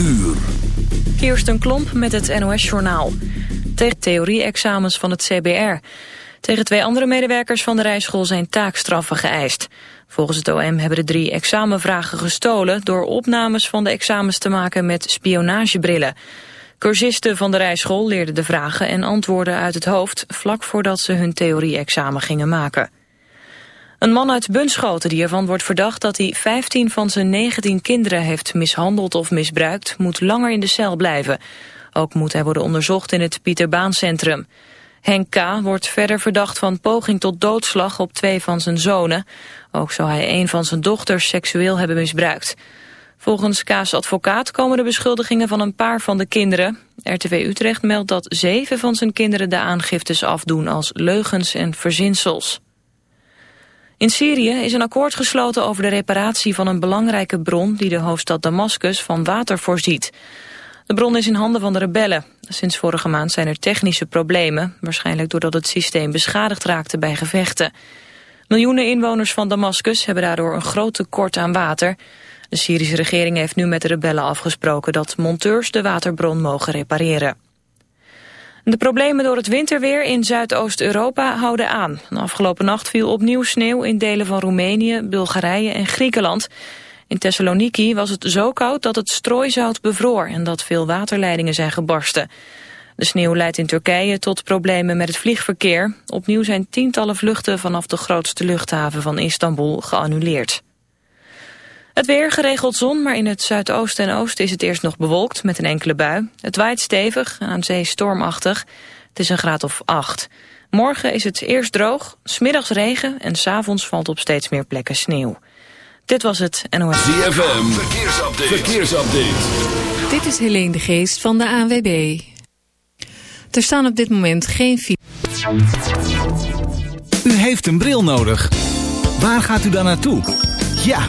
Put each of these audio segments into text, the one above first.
uur. een Klomp met het NOS-journaal. Tegen theorie-examens van het CBR. Tegen twee andere medewerkers van de rijschool zijn taakstraffen geëist. Volgens het OM hebben de drie examenvragen gestolen... door opnames van de examens te maken met spionagebrillen. Cursisten van de rijschool leerden de vragen en antwoorden uit het hoofd... vlak voordat ze hun theorie-examen gingen maken. Een man uit Bunschoten die ervan wordt verdacht dat hij 15 van zijn 19 kinderen heeft mishandeld of misbruikt, moet langer in de cel blijven. Ook moet hij worden onderzocht in het Pieterbaancentrum. Henk K. wordt verder verdacht van poging tot doodslag op twee van zijn zonen. Ook zou hij een van zijn dochters seksueel hebben misbruikt. Volgens K's advocaat komen de beschuldigingen van een paar van de kinderen. RTV Utrecht meldt dat zeven van zijn kinderen de aangiftes afdoen als leugens en verzinsels. In Syrië is een akkoord gesloten over de reparatie van een belangrijke bron die de hoofdstad Damascus van water voorziet. De bron is in handen van de rebellen. Sinds vorige maand zijn er technische problemen, waarschijnlijk doordat het systeem beschadigd raakte bij gevechten. Miljoenen inwoners van Damascus hebben daardoor een groot tekort aan water. De Syrische regering heeft nu met de rebellen afgesproken dat monteurs de waterbron mogen repareren. De problemen door het winterweer in Zuidoost-Europa houden aan. De afgelopen nacht viel opnieuw sneeuw in delen van Roemenië, Bulgarije en Griekenland. In Thessaloniki was het zo koud dat het strooizout bevroor en dat veel waterleidingen zijn gebarsten. De sneeuw leidt in Turkije tot problemen met het vliegverkeer. Opnieuw zijn tientallen vluchten vanaf de grootste luchthaven van Istanbul geannuleerd. Het weer geregeld zon, maar in het zuidoosten en oosten is het eerst nog bewolkt met een enkele bui. Het waait stevig, aan zee stormachtig. Het is een graad of acht. Morgen is het eerst droog, smiddags regen en s'avonds valt op steeds meer plekken sneeuw. Dit was het NOS. ZFM, verkeersupdate. verkeersupdate. Dit is Helene de Geest van de ANWB. Er staan op dit moment geen... U heeft een bril nodig. Waar gaat u dan naartoe? Ja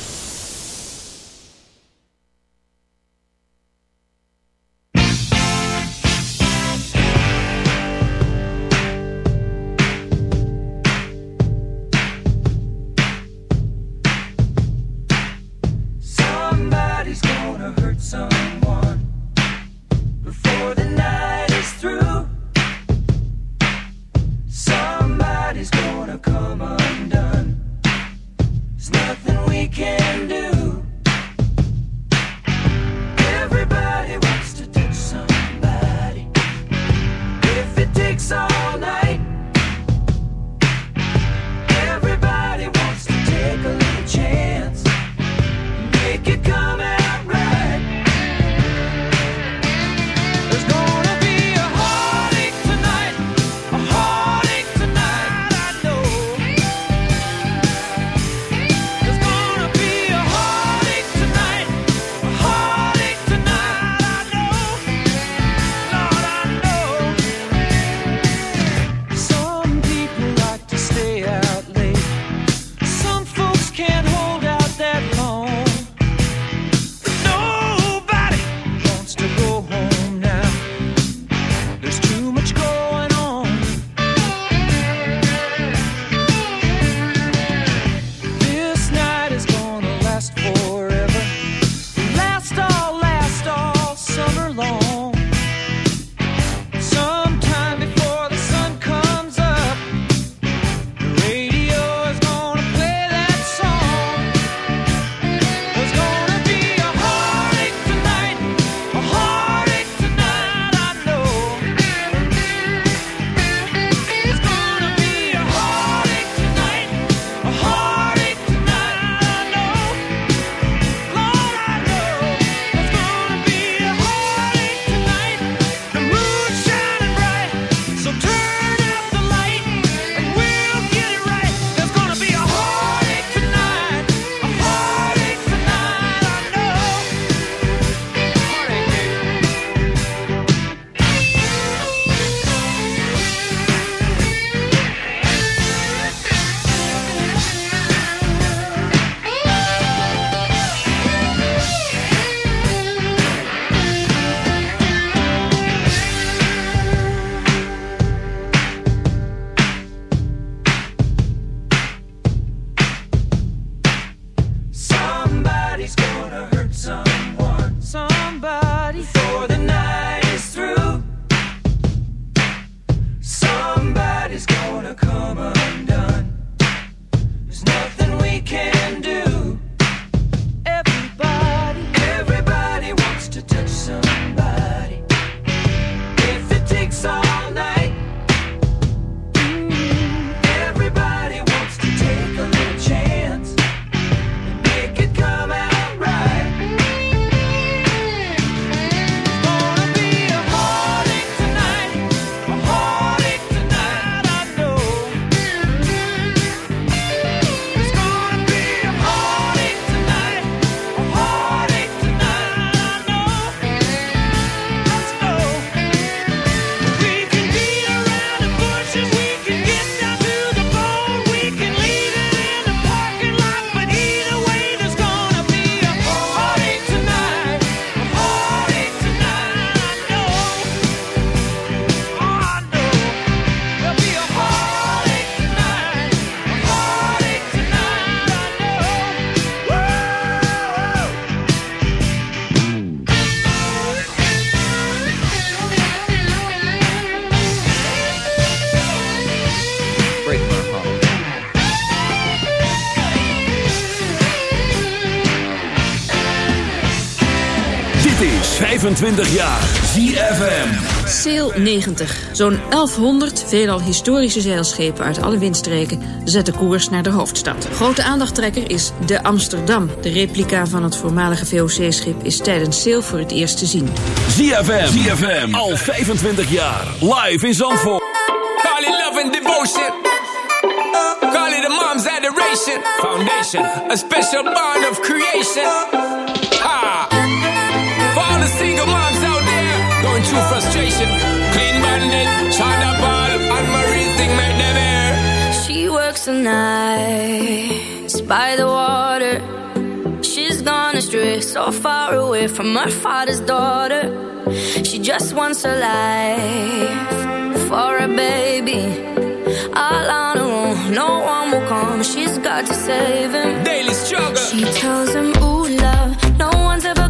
25 jaar. ZFM. Sail 90. Zo'n 1100 veelal historische zeilschepen uit alle windstreken zetten koers naar de hoofdstad. Grote aandachttrekker is de Amsterdam. De replica van het voormalige VOC-schip is tijdens Sail voor het eerst te zien. ZFM. ZFM. Al 25 jaar. Live in Zandvoort. Call love and devotion. Call it mom's adoration. Foundation. A special bond of creation. shit. Clean bandit, Shada Paul, and Marie Singh make them air. She works the nights by the water. She's gone astray, so far away from her father's daughter. She just wants a life for a baby. All on her own, no one will come. She's got to save him. Daily struggle. She tells him, Ooh, love, no one's ever.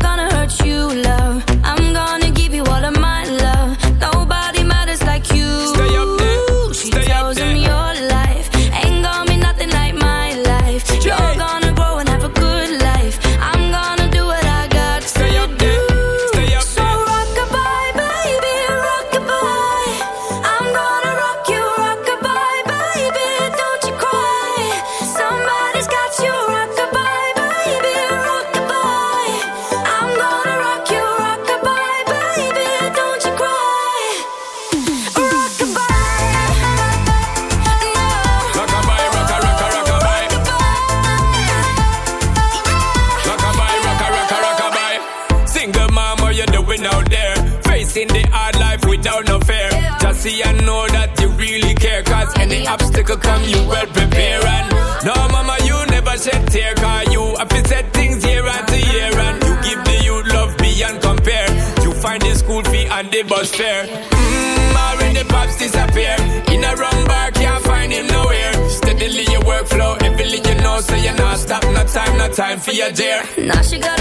Now she got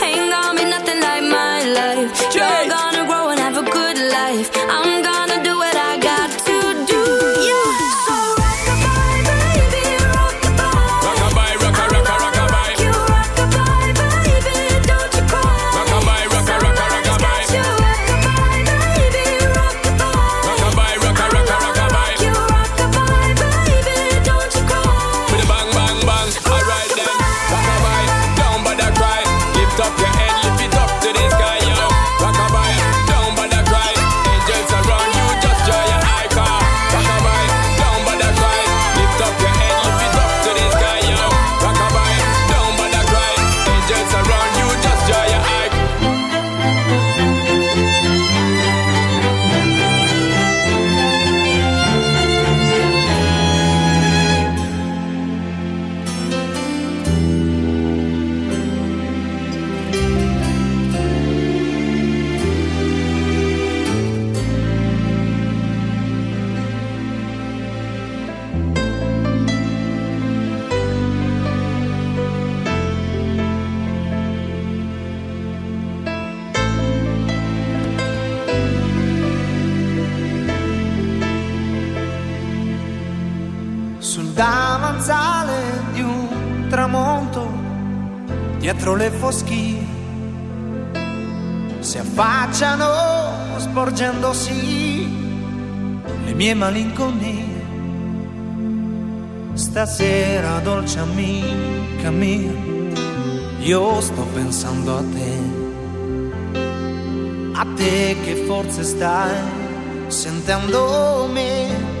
dietro le foschie, si affacciano sporgendosi le mie malinconie. Stasera, dolce amica mia, io sto pensando a te, a te che forse stai sentendo me.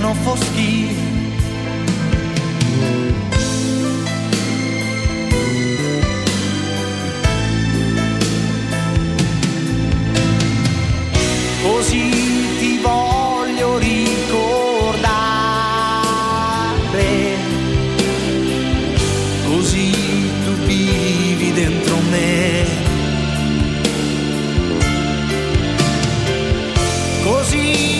gridano foschi. Così ti voglio ricordare, così tu vivi dentro me. Così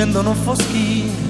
scendono foschi.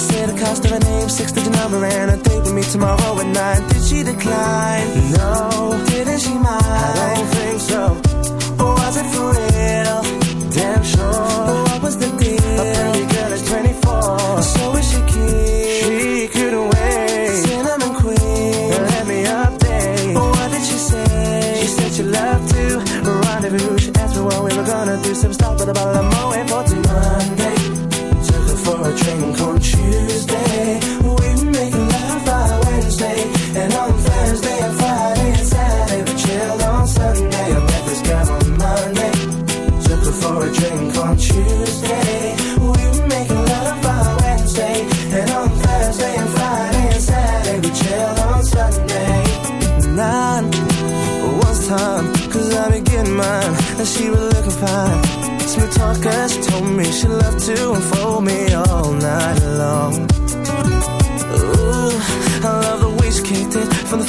say the cost of a name, six digit number, and a date with me tomorrow at nine. Did she decline? No. Didn't she mind? I don't think so.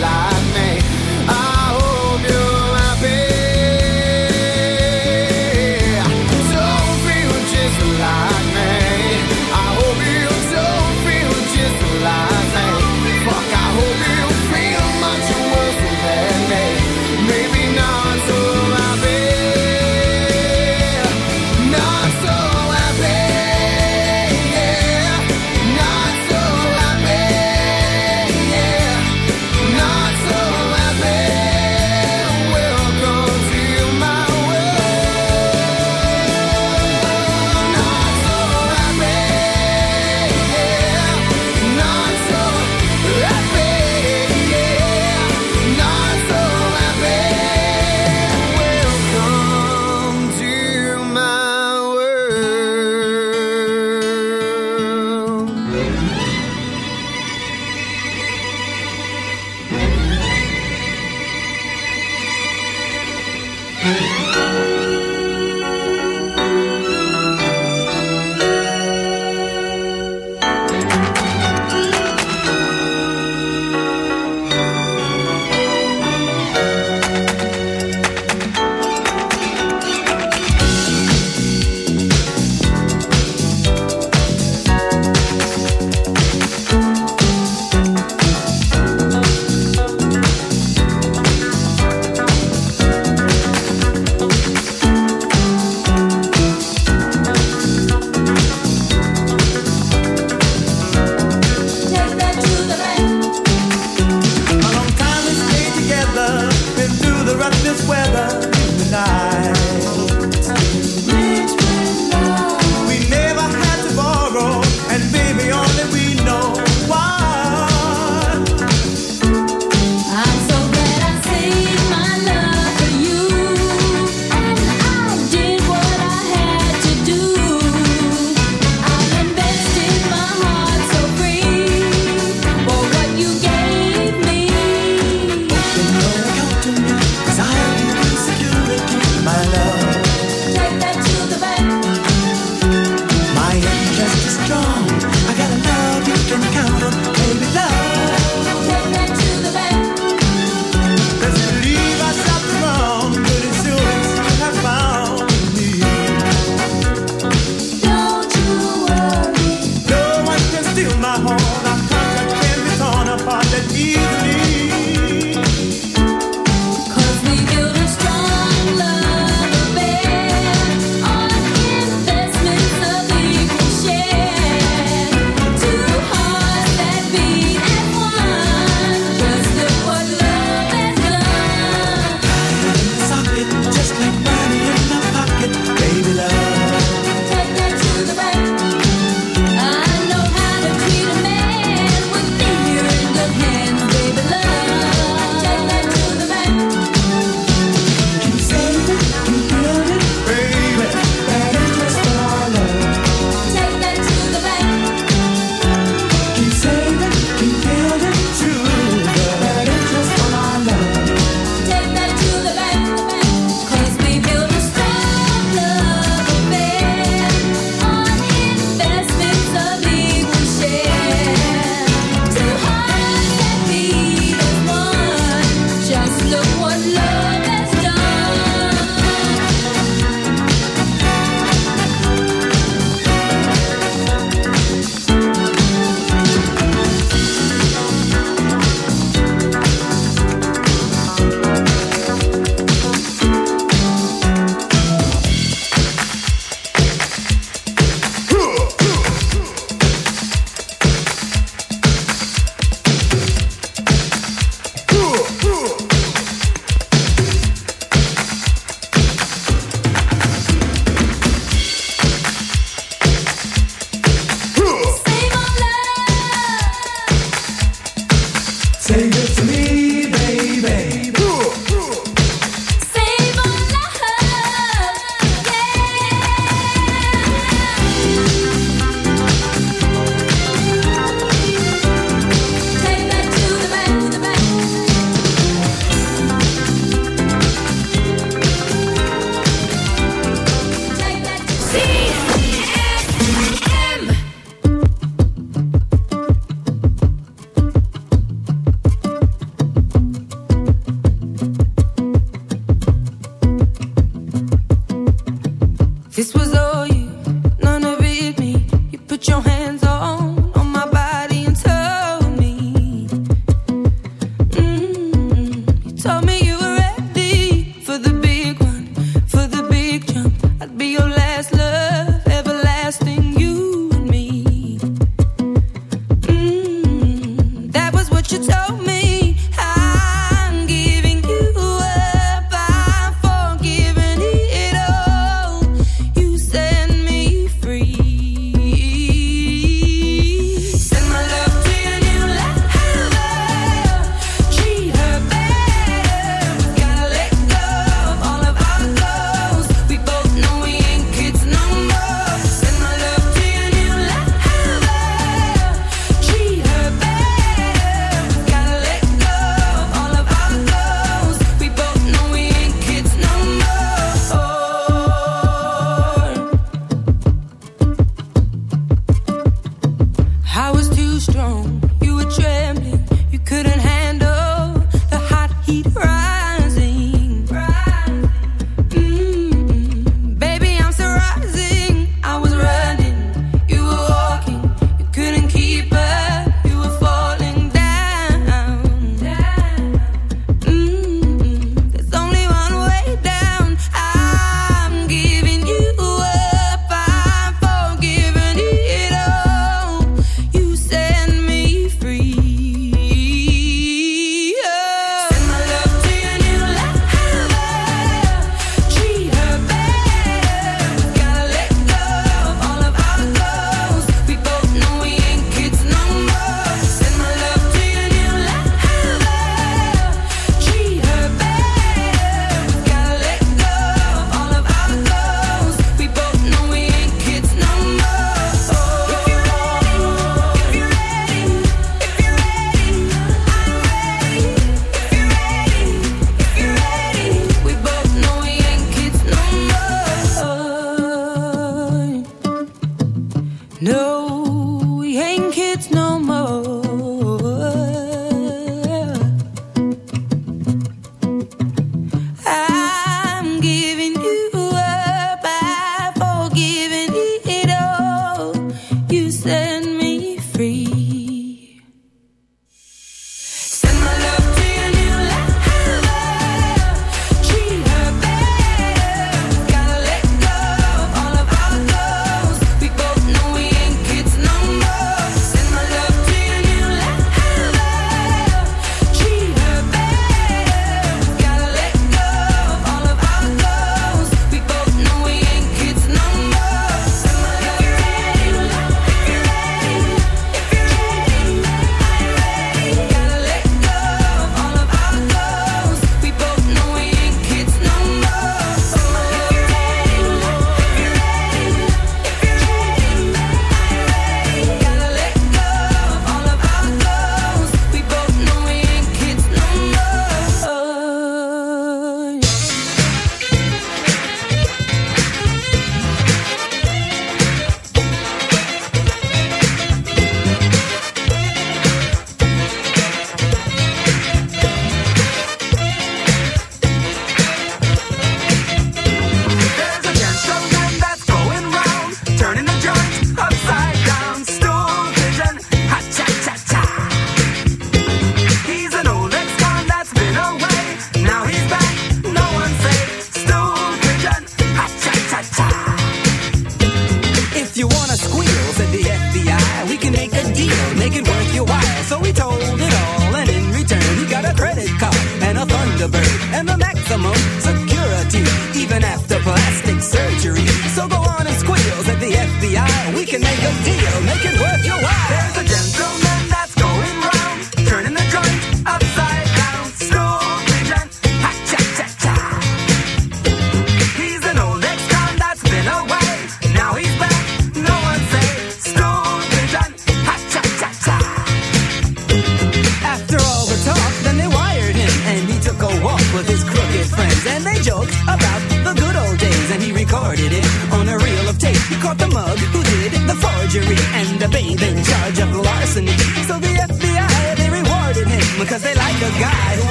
Life.